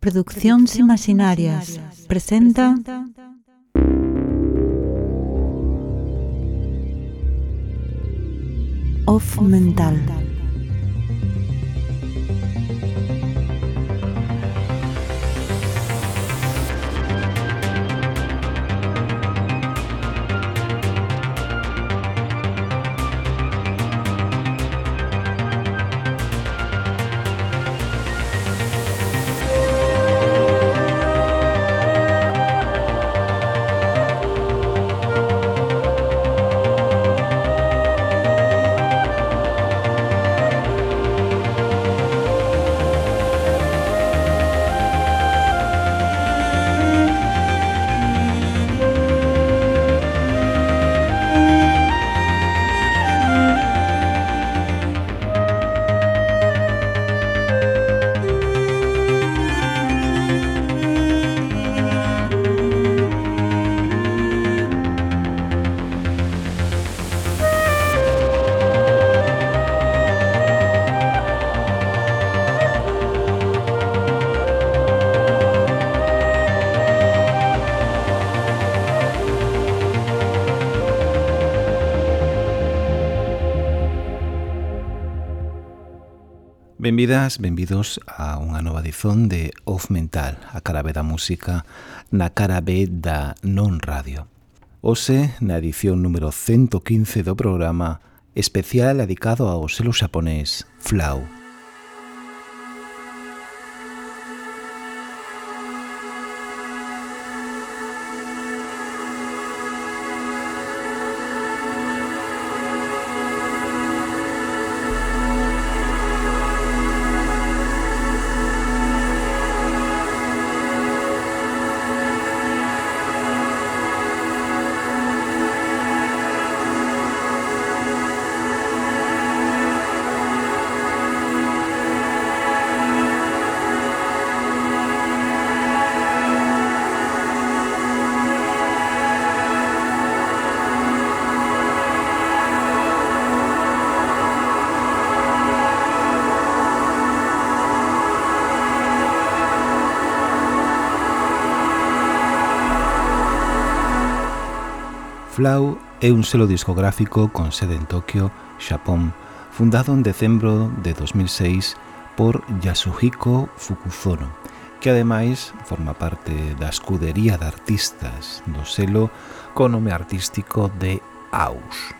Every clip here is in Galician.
Produccións Imaginarias presenta Off Mental. benvidas, benvidos a unha nova edición de Off Mental, a cara B da música na cara B da non radio. Ose, na edición número 115 do programa, especial dedicado ao selo xaponés Flau. Flau é un selo discográfico con sede en Tokio, Xapón, fundado en decembro de 2006 por Yasuhiko Fukuzono, que ademais forma parte da escudería de artistas do selo con nome artístico de Aus.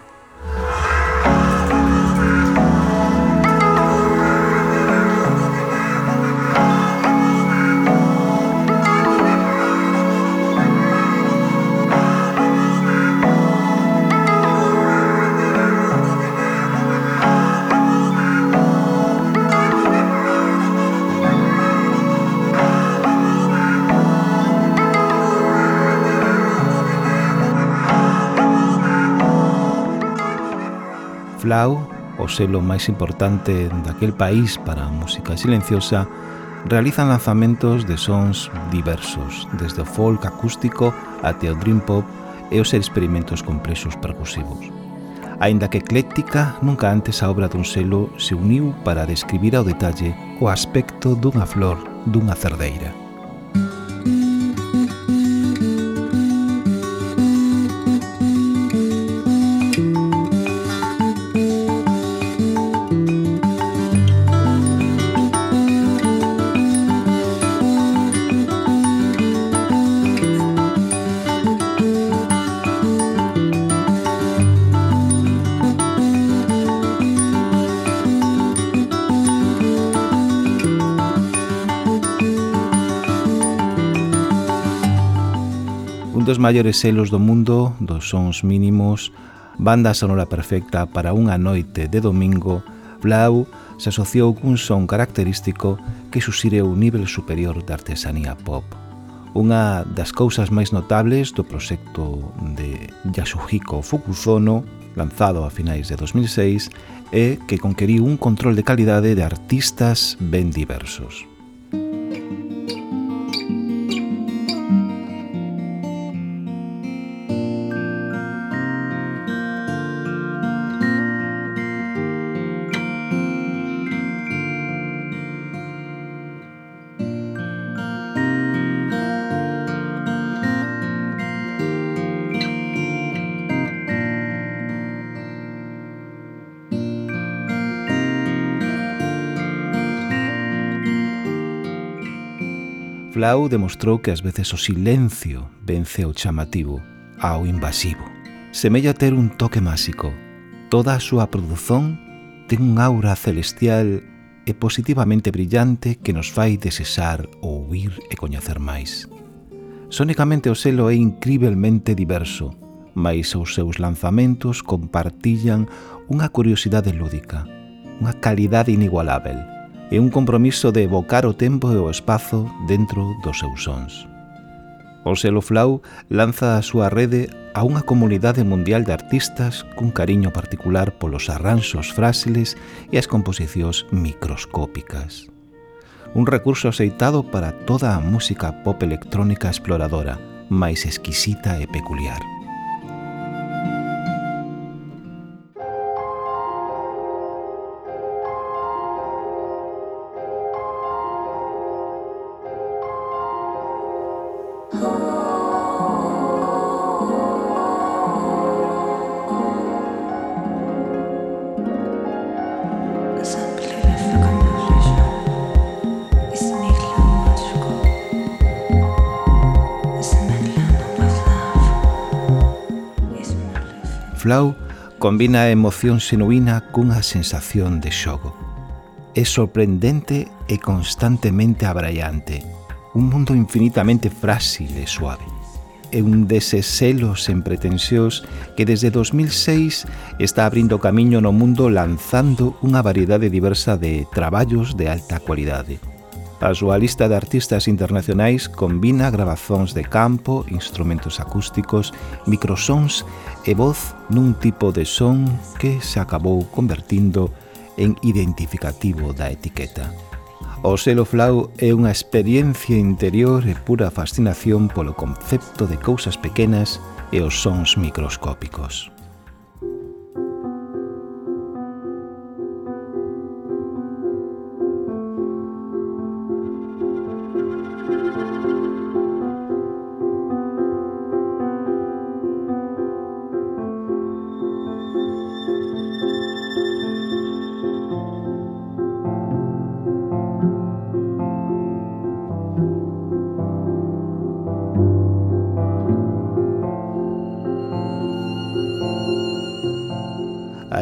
Flau, o selo máis importante daquel país para a música silenciosa, realizan lanzamentos de sons diversos, desde o folk acústico até o dream pop e os experimentos complexos percusivos. Ainda que ecléctica, nunca antes a obra dun selo se uniu para describir ao detalle o aspecto dunha flor dunha cerdeira. dos maiores selos do mundo dos sons mínimos, banda sonora perfecta para unha noite de domingo, Blau se asociou cun son característico que suxire un nivel superior de artesanía pop. Unha das cousas máis notables do proxecto de Yasuhiko Fukuzono, lanzado a finais de 2006, é que conqueriu un control de calidade de artistas ben diversos. Blau demostrou que ás veces o silencio vence o chamativo, ao invasivo. Semella ter un toque máxico. Toda a súa produción ten un aura celestial e positivamente brillante que nos fai desesar ouvir e coñecer máis. Sónicamente o selo é incrivelmente diverso, mais os seus lanzamentos compartillan unha curiosidade lúdica, unha calidade inigualável, e un compromiso de evocar o tempo e o espazo dentro dos seus sons. O selo Flau lanza a súa rede a unha comunidade mundial de artistas cun cariño particular polos arranxos frásiles e as composicións microscópicas. Un recurso aceitado para toda a música pop electrónica exploradora, máis exquisita e peculiar. combina a emoción xenuína cunha sensación de xogo. É sorprendente e constantemente abraiante, un mundo infinitamente frágil e suave. É un deses selos sen pretensións que desde 2006 está abrindo camiño no mundo lanzando unha variedade diversa de traballos de alta cualidade A súa lista de artistas internacionais combina grabazóns de campo, instrumentos acústicos, microsons e voz nun tipo de son que se acabou convertindo en identificativo da etiqueta. O selo flau é unha experiencia interior e pura fascinación polo concepto de cousas pequenas e os sons microscópicos.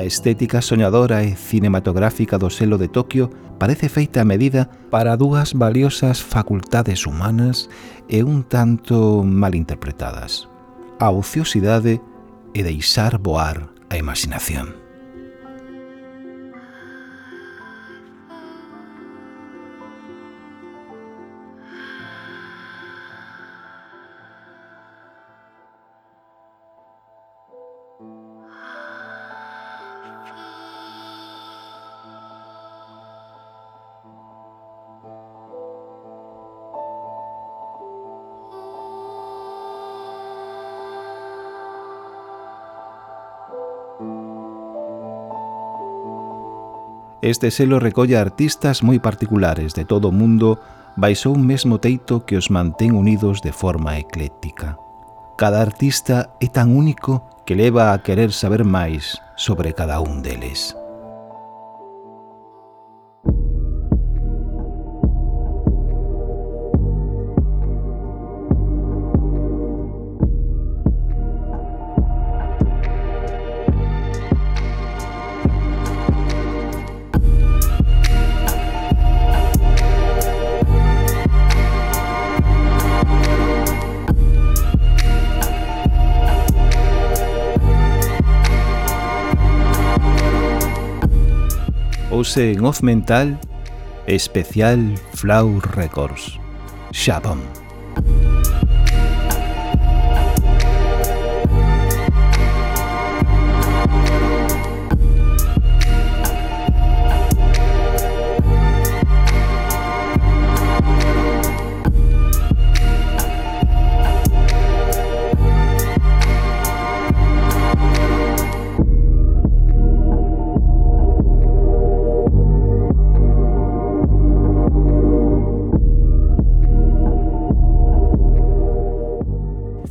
estética soñadora e cinematográfica do selo de Tokio parece feita a medida para dúas valiosas facultades humanas e un tanto malinterpretadas. A ociosidade e deixar voar a imaginación. Este selo recolle artistas moi particulares de todo o mundo baixo un mesmo teito que os mantén unidos de forma ecléctica. Cada artista é tan único que leva a querer saber máis sobre cada un deles. publicouse en Oz Mental Especial Flow Records. Shabon.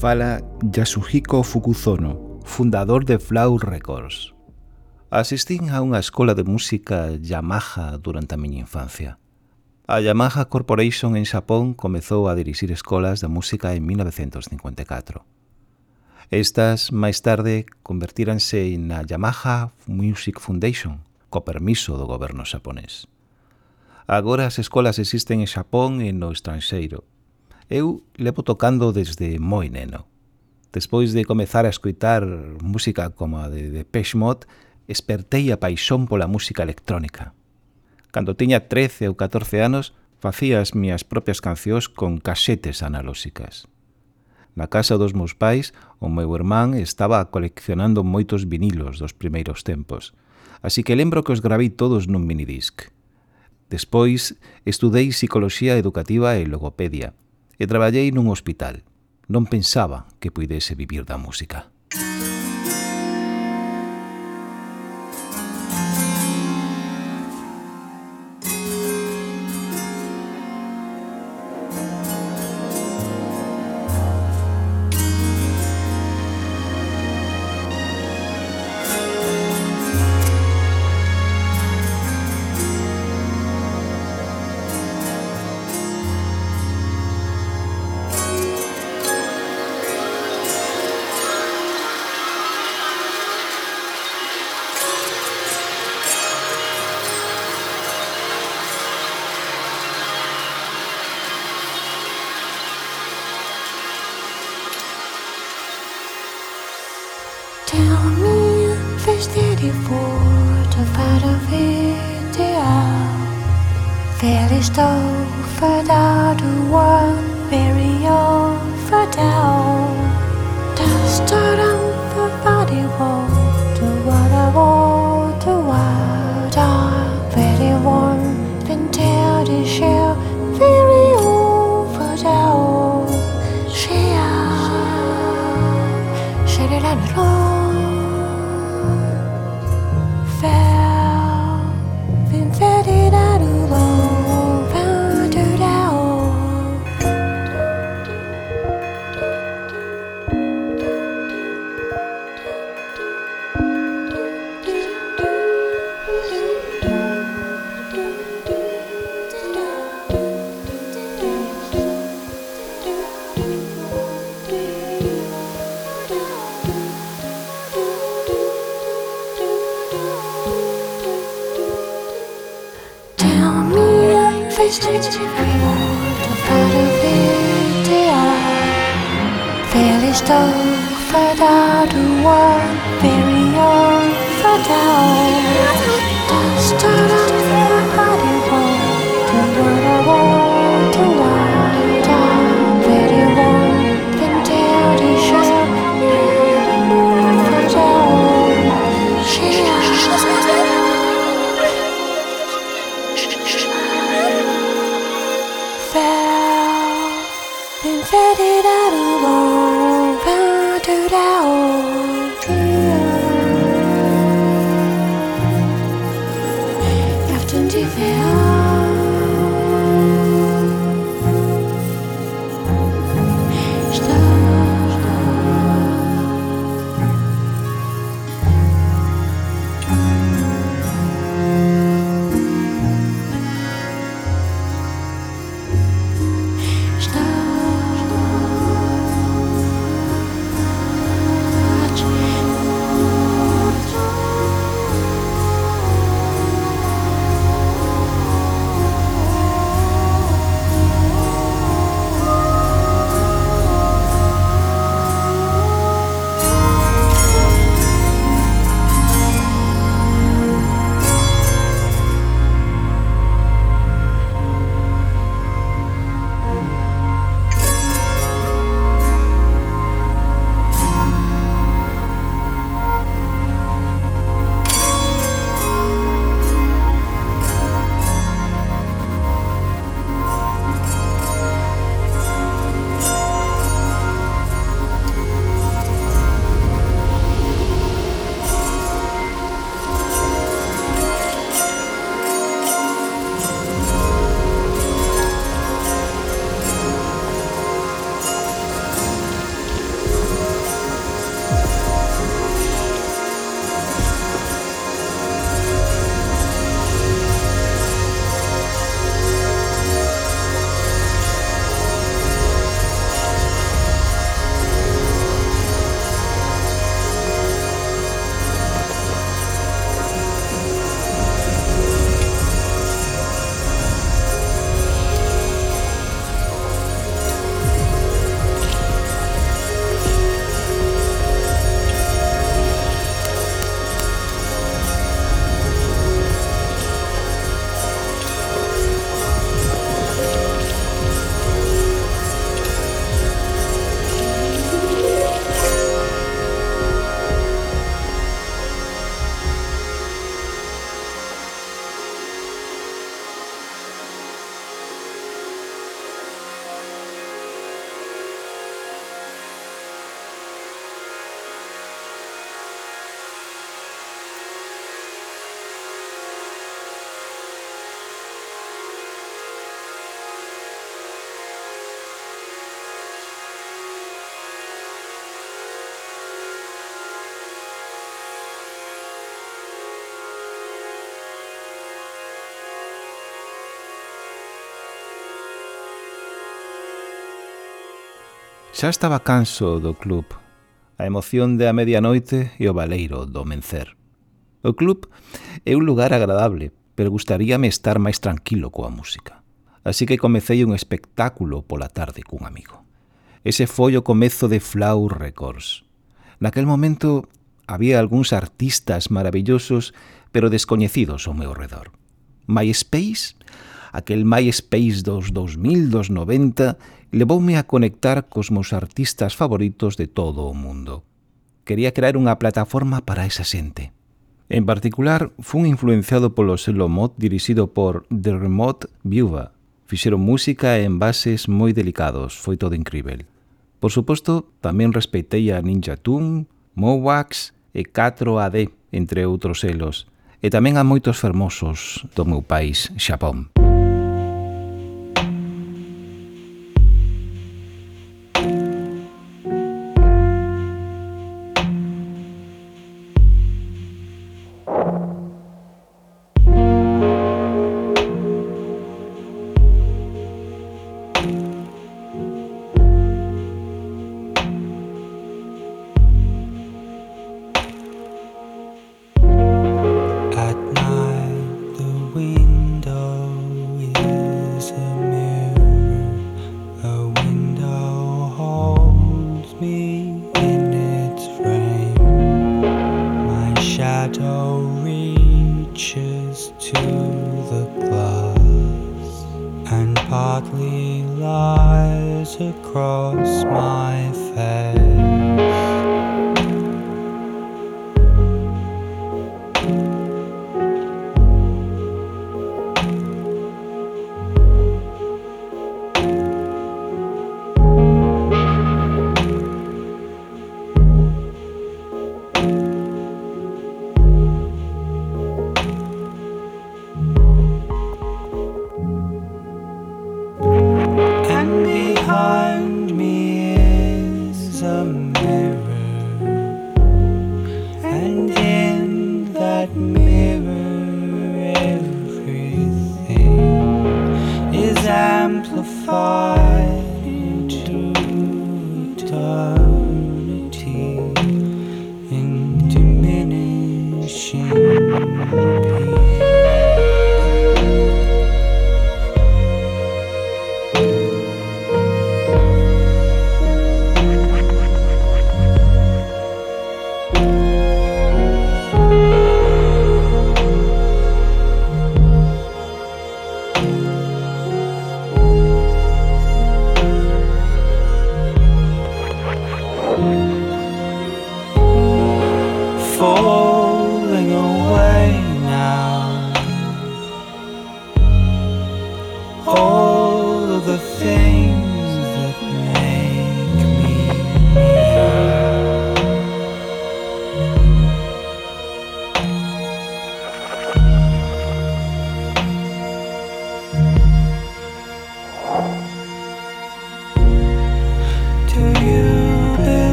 Fala Yasuhiko Fukuzono, fundador de Flow Records. Asistín a unha escola de música Yamaha durante a miña infancia. A Yamaha Corporation en Xapón comezou a dirixir escolas de música en 1954. Estas, máis tarde, convertíranse na Yamaha Music Foundation, co permiso do goberno xaponés. Agora as escolas existen en Xapón e no estranxeiro, Eu levo tocando desde moi neno. Despois de comezar a escoitar música como a de Depeche Mode, espertei a paixón pola música electrónica. Cando tiña 13 ou 14 anos, facía as miñas propias cancións con casetes analóxicas. Na casa dos meus pais, o meu irmán estaba coleccionando moitos vinilos dos primeiros tempos, así que lembro que os gravei todos nun minidisc. Despois, estudei psicoloxía educativa e logopedia, e traballei nun hospital. Non pensaba que puidese vivir da música. Música a one Xa estaba canso do club, a emoción de a medianoite e o baleiro do mencer. O club é un lugar agradable, pero gustaríame estar máis tranquilo coa música. Así que comecei un espectáculo pola tarde cun amigo. Ese foi o comezo de Flow Records. Naquel momento había algúns artistas maravillosos pero descoñecidos ao meu redor. MySpace, aquel MySpace dos 2000, dos 90, levoume a conectar cos meus artistas favoritos de todo o mundo. Quería crear unha plataforma para esa xente. En particular, fun influenciado polo selo mod dirixido por The Remote Viewer. Fixeron música en bases moi delicados, foi todo incrível. Por suposto, tamén respeitei a Ninja Tune, Mowax e 4AD, entre outros selos, e tamén a moitos fermosos do meu país, Xapón.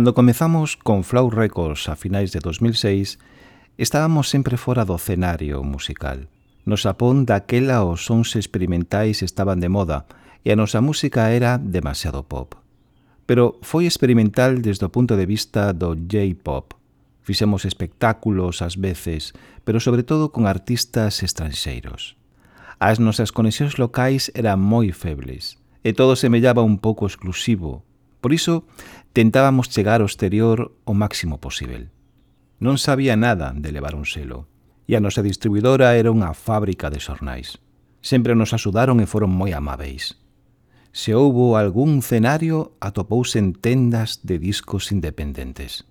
Cando comezamos con Flow Records a finais de 2006, estábamos sempre fora do cenario musical. No Xapón daquela os sons experimentais estaban de moda e a nosa música era demasiado pop. Pero foi experimental desde o punto de vista do J-pop. Fixemos espectáculos ás veces, pero sobre todo con artistas estranxeiros. As nosas conexións locais eran moi febles e todo semellaba un pouco exclusivo, Por iso, tentábamos chegar ao exterior o máximo posible. Non sabía nada de levar un selo, e a nosa distribuidora era unha fábrica de xornais. Sempre nos axudaron e foron moi amáveis. Se houbo algún cenario, atopouse en tendas de discos independentes.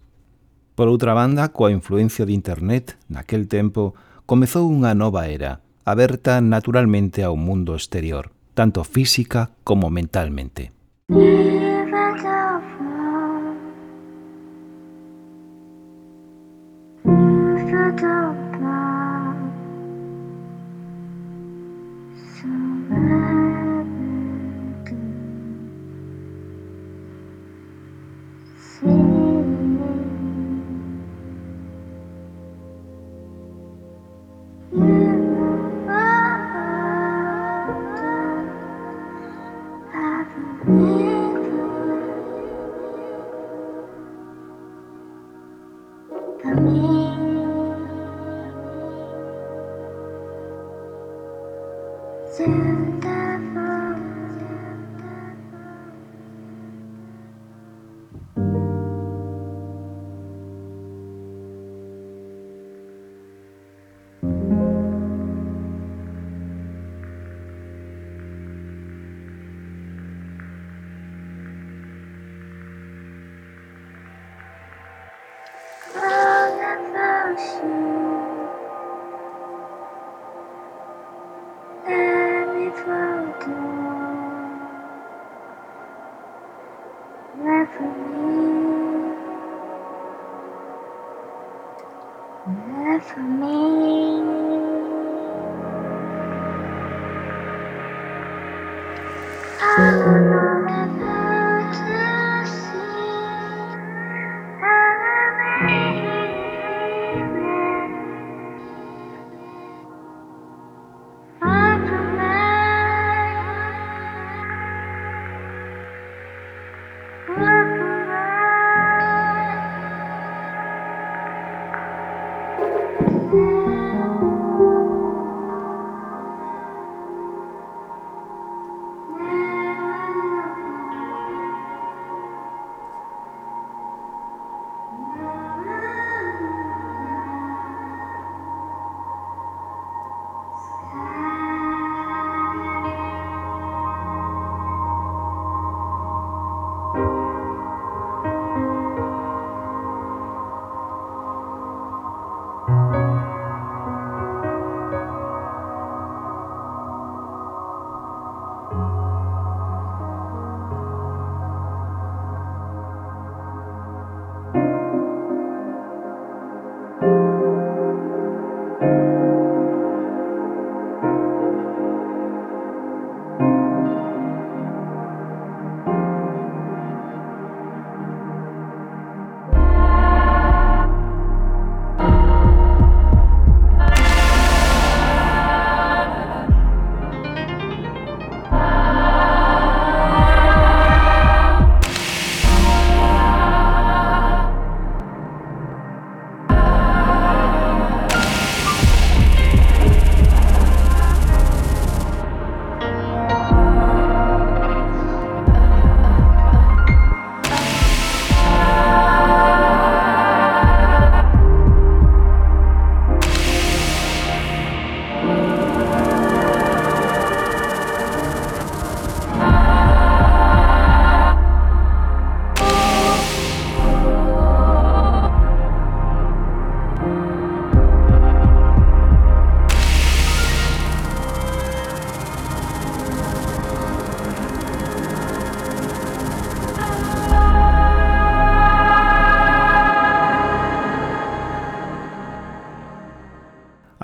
Por outra banda, coa influencia de Internet, naquel tempo, comezou unha nova era, aberta naturalmente ao mundo exterior, tanto física como mentalmente.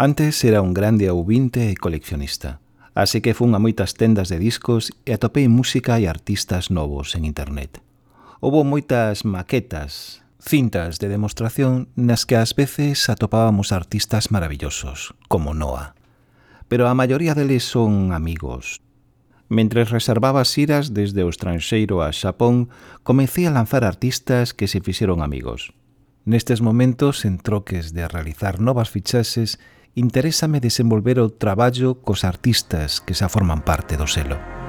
Antes era un grande ouvinte e coleccionista, así que fun a moitas tendas de discos e atopei música e artistas novos en internet. Houbo moitas maquetas, cintas de demostración nas que ás veces atopábamos artistas maravillosos, como Noah. Pero a maioría deles son amigos. Mentre reservaba iras desde o estranxeiro a Xapón, comecei a lanzar artistas que se fixeron amigos. Nestes momentos, en troques de realizar novas fichaxes, interésame desenvolver o traballo cos artistas que xa forman parte do selo.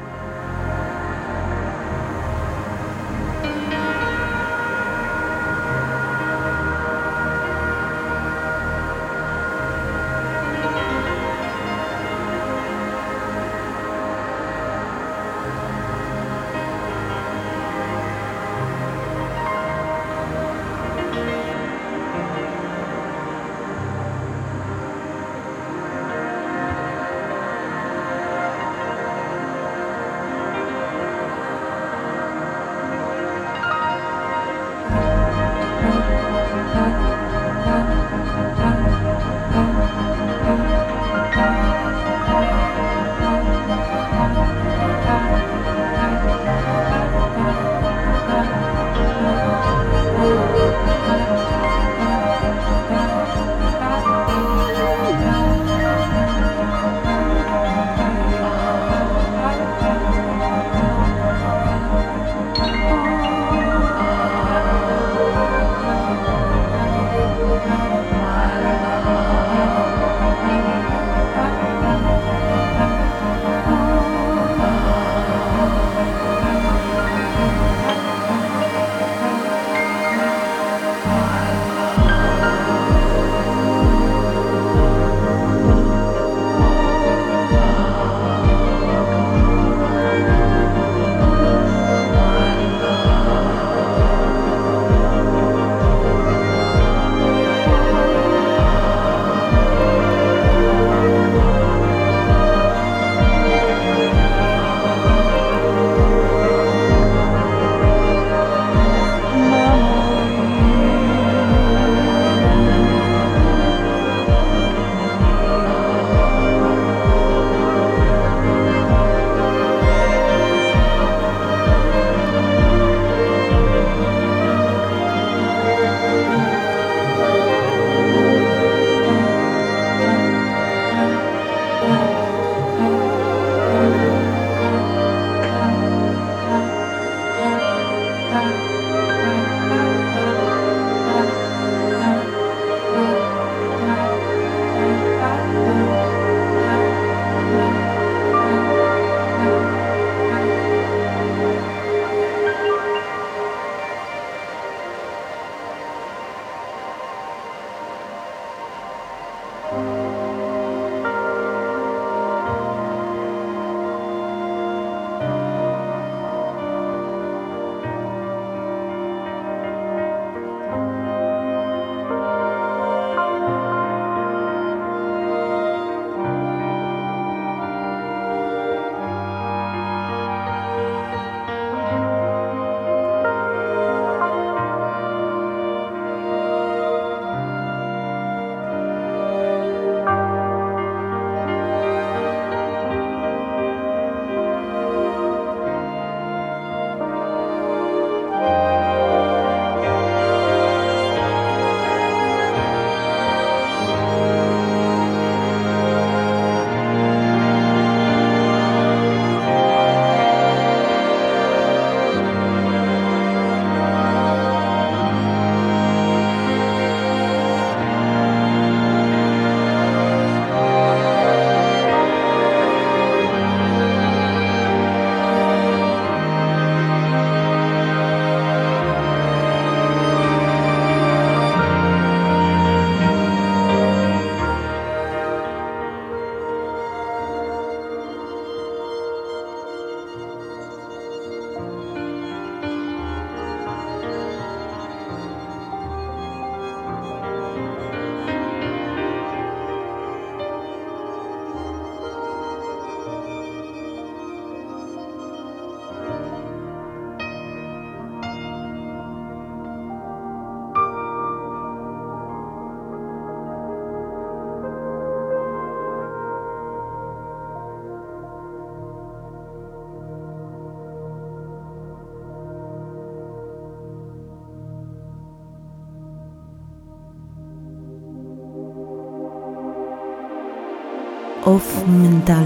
Off mental.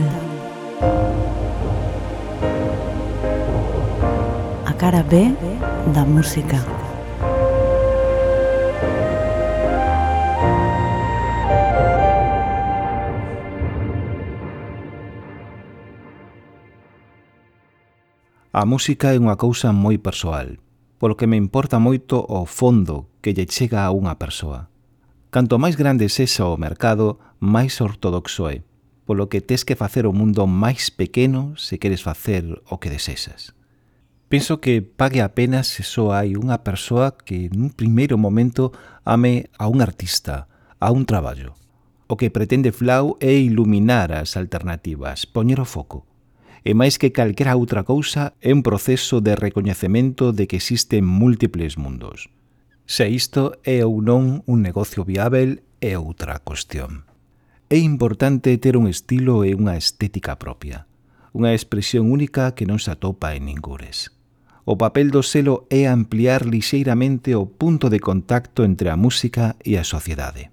A cara B da música. A música é unha cousa moi persoal, polo que me importa moito o fondo que lle chega a unha persoa. Canto máis grande sexa o mercado, máis ortodoxo é polo que tes que facer o mundo máis pequeno se queres facer o que desesas. Penso que pague a pena se só hai unha persoa que nun primeiro momento ame a un artista, a un traballo. O que pretende Flau é iluminar as alternativas, poñer o foco. E máis que calquera outra cousa, é un proceso de recoñecemento de que existen múltiples mundos. Se isto é ou non un negocio viável é outra cuestión é importante ter un estilo e unha estética propia, unha expresión única que non se atopa en ningures. O papel do selo é ampliar lixeiramente o punto de contacto entre a música e a sociedade.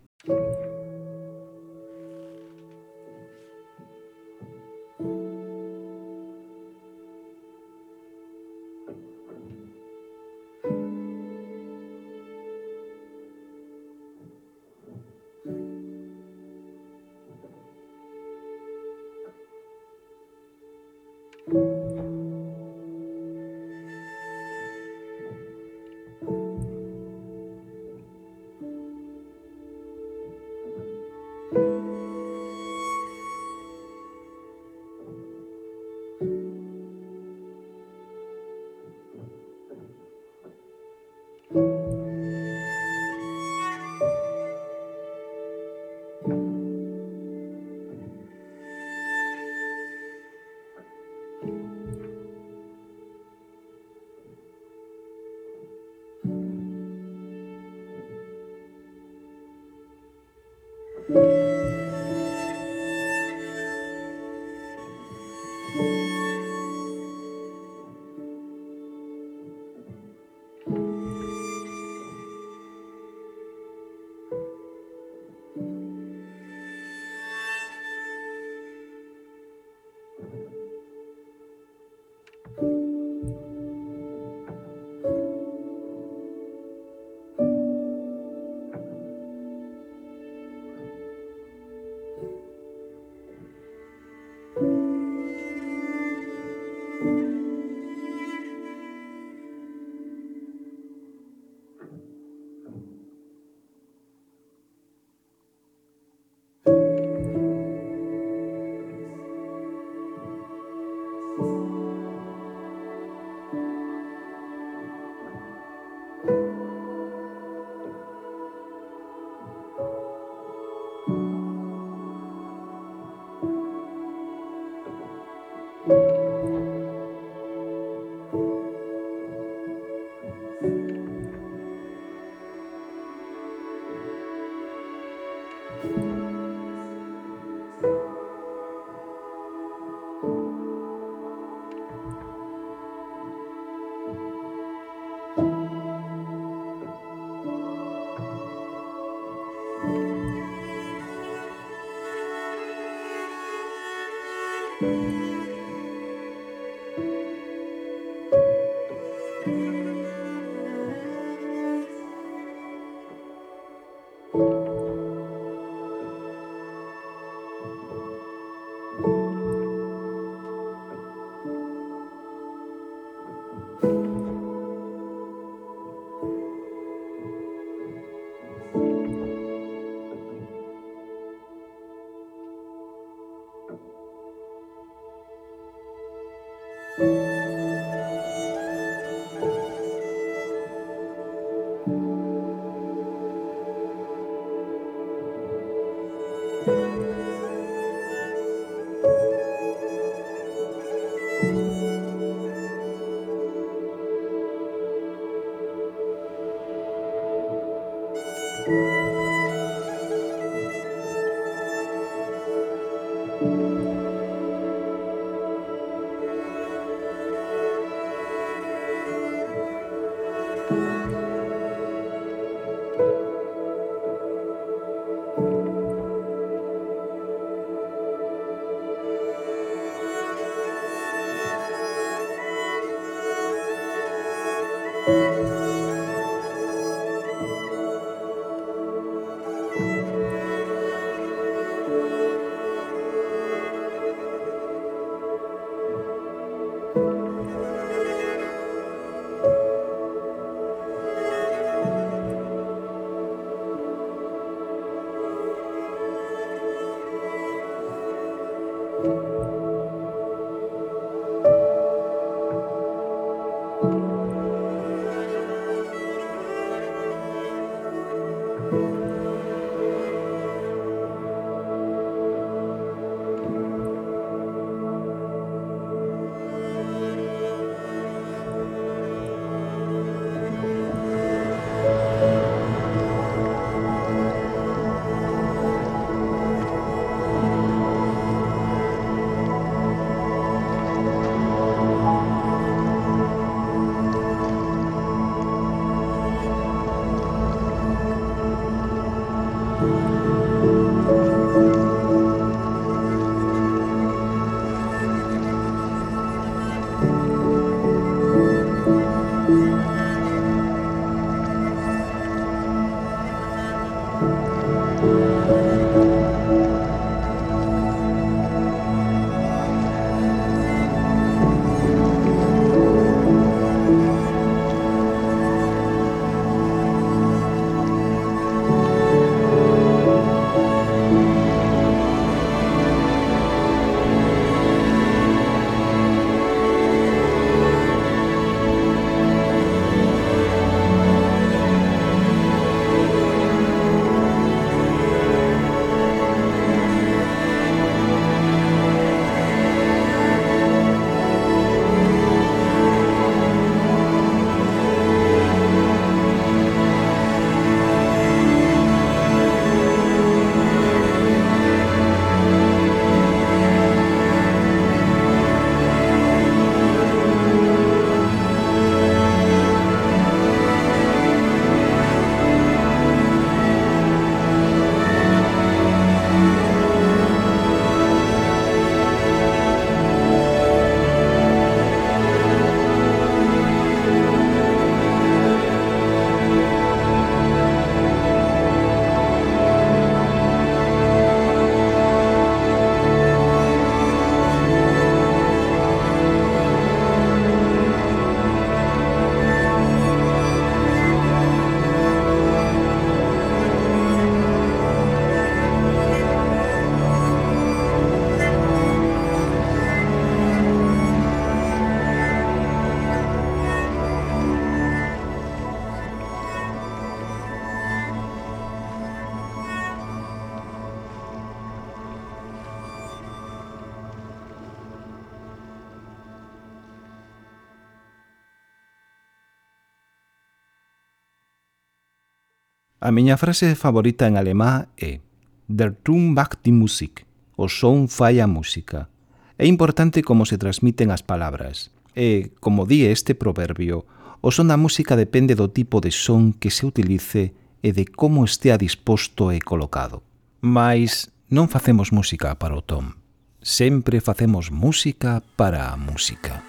A miña frase favorita en alemá é Der Ton macht die Musik, o son fai a música. É importante como se transmiten as palabras. E, como di este proverbio, o son da música depende do tipo de son que se utilice e de como estea disposto e colocado. Mas non facemos música para o tom. Sempre facemos música para a música.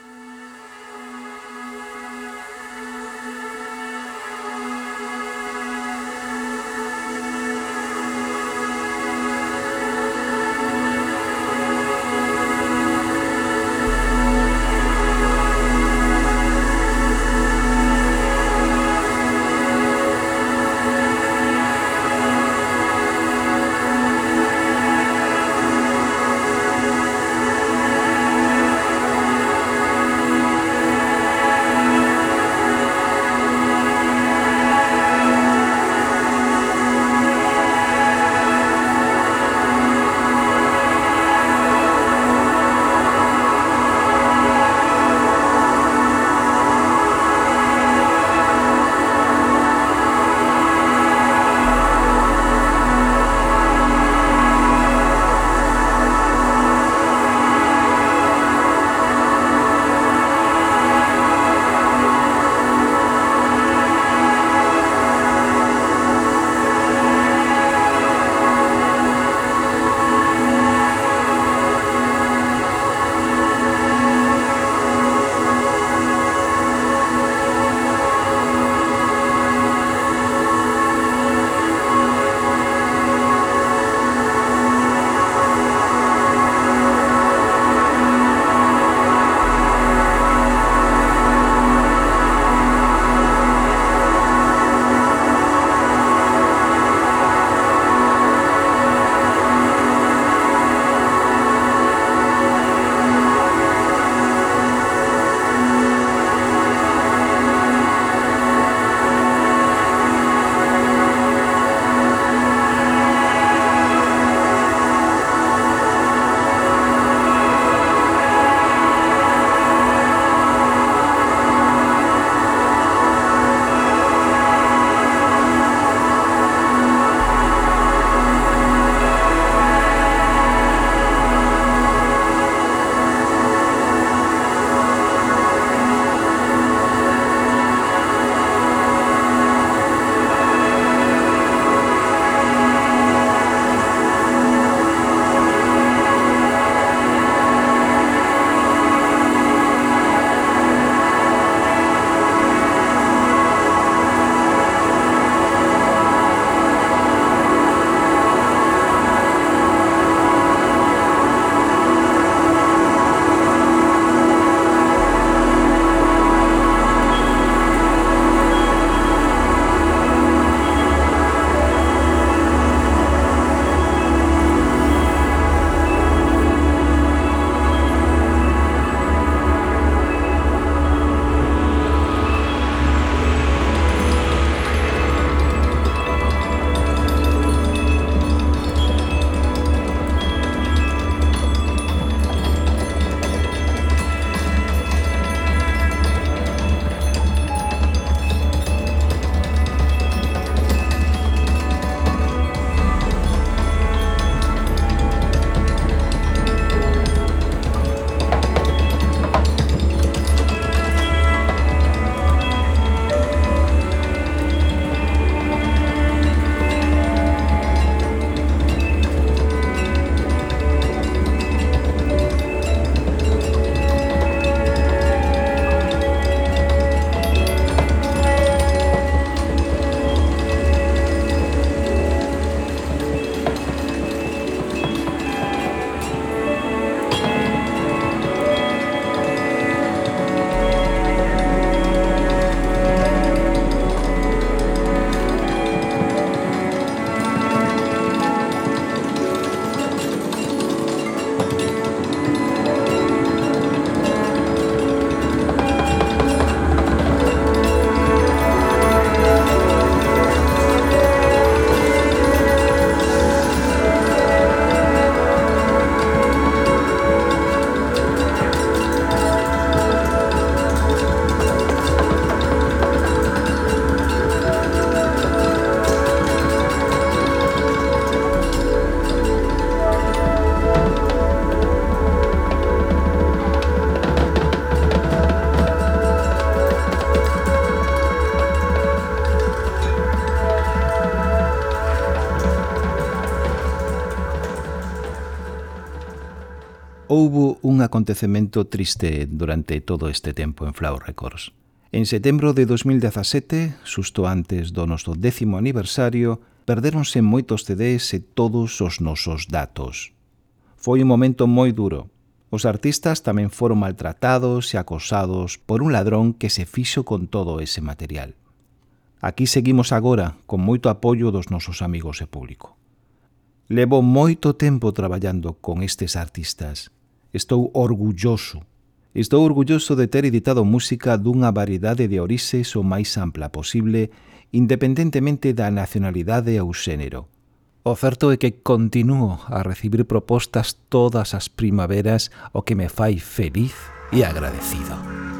acontecemento triste durante todo este tempo en Flow Records. En setembro de 2017, susto antes do noso décimo aniversario, perderonse moitos CDs e todos os nosos datos. Foi un momento moi duro. Os artistas tamén foron maltratados e acosados por un ladrón que se fixo con todo ese material. Aquí seguimos agora con moito apoio dos nosos amigos e público. Levo moito tempo traballando con estes artistas Estou orgulloso. Estou orgulloso de ter editado música dunha variedade de orixes o máis ampla posible, independentemente da nacionalidade ou xénero. O certo é que continuo a recibir propostas todas as primaveras o que me fai feliz e agradecido.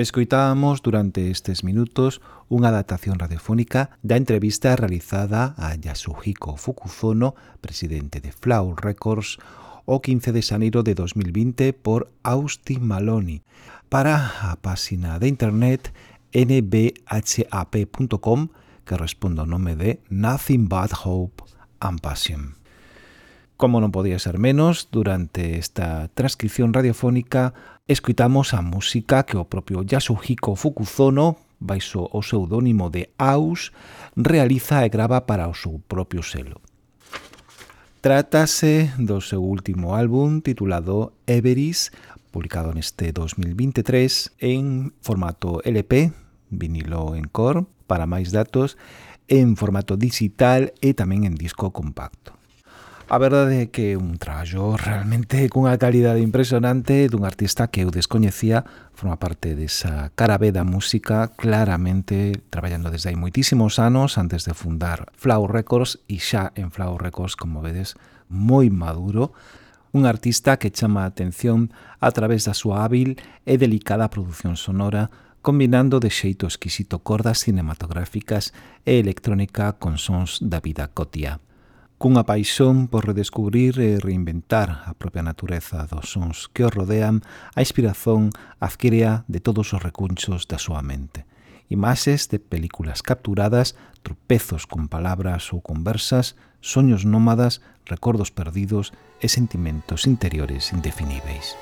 Escoitábamos durante estes minutos unha adaptación radiofónica da entrevista realizada a Yasuhiko Fukuzono, presidente de Flow Records, o 15 de xaneiro de 2020 por Austin Maloney para a páxina de internet nbhap.com que responde ao nome de Nothing But Hope and Passion. Como non podía ser menos, durante esta transcripción radiofónica escuitamos a música que o propio Yasuhiko Fukuzono, baixo o pseudónimo de Aus, realiza e grava para o seu propio selo. Trátase do seu último álbum titulado Everis, publicado neste 2023 en formato LP, vinilo en core, para máis datos, en formato digital e tamén en disco compacto. A verdade é que un traballo realmente cunha calidade impresionante dun artista que eu descoñecía, forma parte desa cara B da música, claramente traballando desde hai moitísimos anos antes de fundar Flow Records e xa en Flow Records, como vedes, moi maduro, un artista que chama a atención a través da súa hábil e delicada produción sonora combinando de xeito exquisito cordas cinematográficas e electrónica con sons da vida cotia cunha paixón por redescubrir e reinventar a propia natureza dos sons que o rodean, a inspiración adquirea de todos os recunchos da súa mente. Imaxes de películas capturadas, tropezos con palabras ou conversas, soños nómadas, recordos perdidos e sentimentos interiores indefiníveis.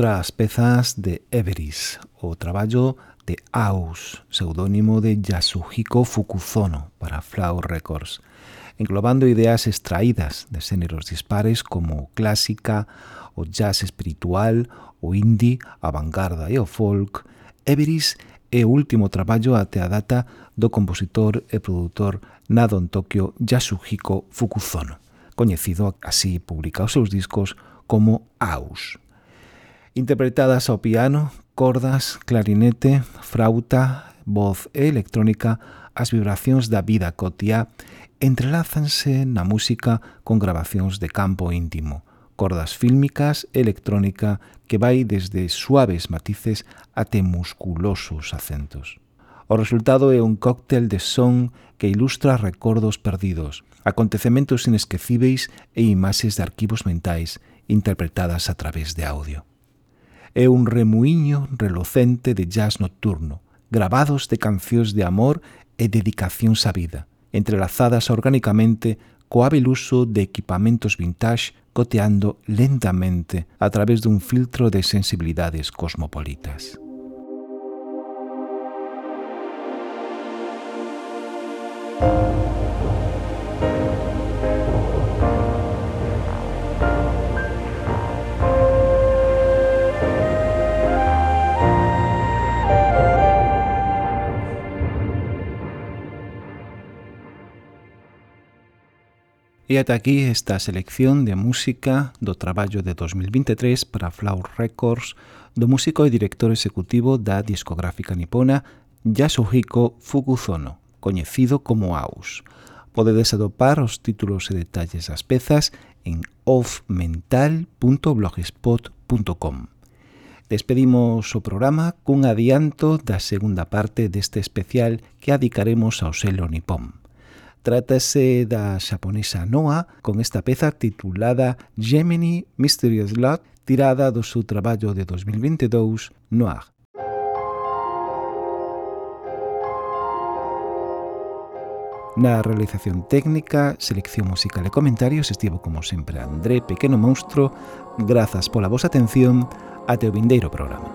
outras pezas de Everis, o traballo de Aus, pseudónimo de Yasuhiko Fukuzono para Flower Records, englobando ideas extraídas de xéneros dispares como clásica, o jazz espiritual, o indie, avangarda e o folk, Everis é o último traballo até a data do compositor e produtor nado en Tokio Yasuhiko Fukuzono, coñecido así publica os seus discos como Aus interpretadas ao piano, cordas, clarinete, frauta, voz e electrónica, as vibracións da vida cotía entrelázanse na música con grabacións de campo íntimo, cordas fílmicas, electrónica, que vai desde suaves matices até musculosos acentos. O resultado é un cóctel de son que ilustra recordos perdidos, acontecementos inesquecíveis e imaxes de arquivos mentais interpretadas a través de audio é un remuiño relocente de jazz nocturno, grabados de cancións de amor e dedicacións á vida, entrelazadas orgánicamente co hábil uso de equipamentos vintage coteando lentamente a través dun filtro de sensibilidades cosmopolitas. thank you E ata aquí esta selección de música do traballo de 2023 para Flower Records do músico e director executivo da discográfica nipona Yasuhiko Fukuzono, coñecido como AUS. Podedes atopar os títulos e detalles das pezas en offmental.blogspot.com. Despedimos o programa cun adianto da segunda parte deste especial que adicaremos ao selo nipón. Trátase da xaponesa Noa con esta peza titulada Gemini Mysterious Lot tirada do seu traballo de 2022 Noir. Na realización técnica, selección musical e comentarios estivo como sempre André Pequeno Monstro. Grazas pola vosa atención. Ate o vindeiro programa.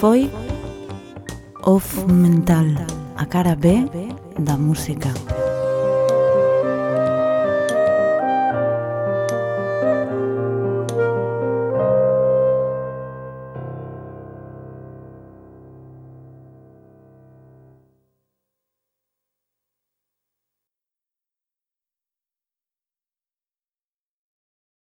foi Off Mental, a cara B da música.